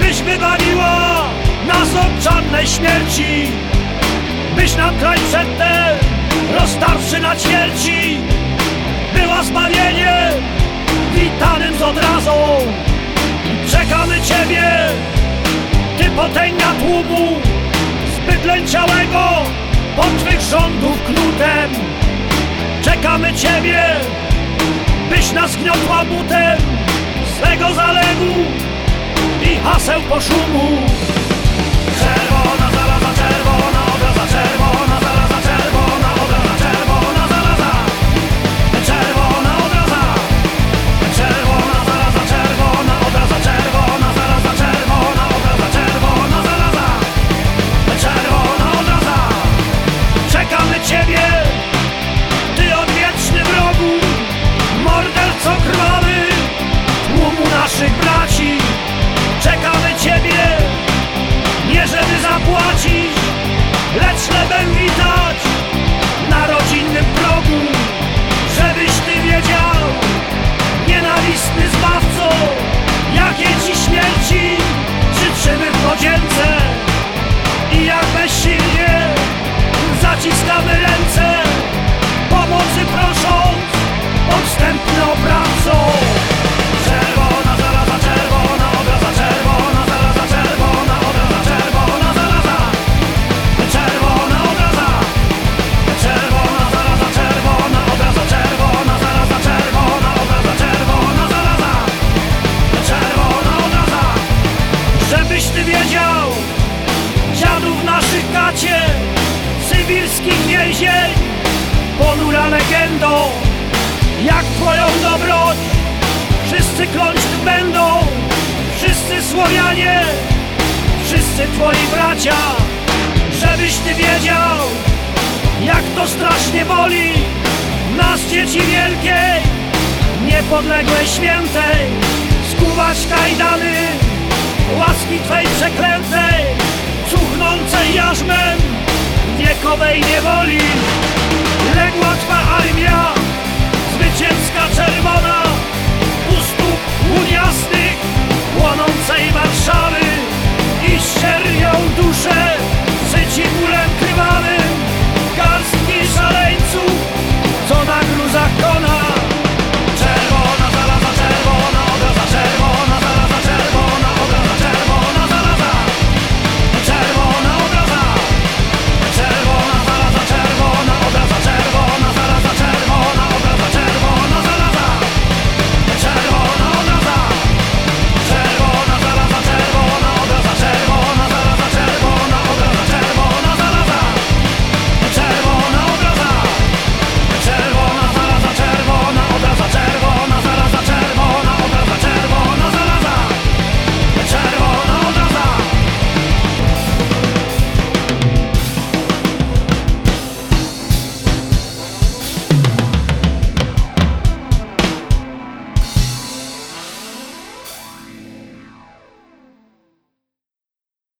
Byś wywaliła nas od czarnej śmierci. Byś nam kraj przedtem roztarczy na ćwierci Była zbawienie witanym z odrazą. Czekamy Ciebie, Ty potęga tłumu Zbyt lęciałego pod Twych rządów klutem Czekamy Ciebie, byś nas gniotła butem. Swego zalewu i haseł po szumu Czerwona zaraza, czerwona obraza, czerwona zaraza, czerwona obraza, czerwona zaraza Czerwona obraza, czerwona zaraza, czerwona obraza, czerwona zaraza, czerwona obraza, czerwona zaraza Czerwona obraza, czekamy Ciebie, wiedział Dziadów naszych gacie, sybirskich więzień Ponura legendo, jak twoją dobroć? Wszyscy kląć będą, wszyscy Słowianie, wszyscy twoi bracia, żebyś ty wiedział, jak to strasznie boli nas dzieci wielkiej, niepodległej świętej, skuwać kajdany łaski twej przeklętej, cuchnącej jarzmem wiekowej niewoli.